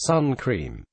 Sun cream.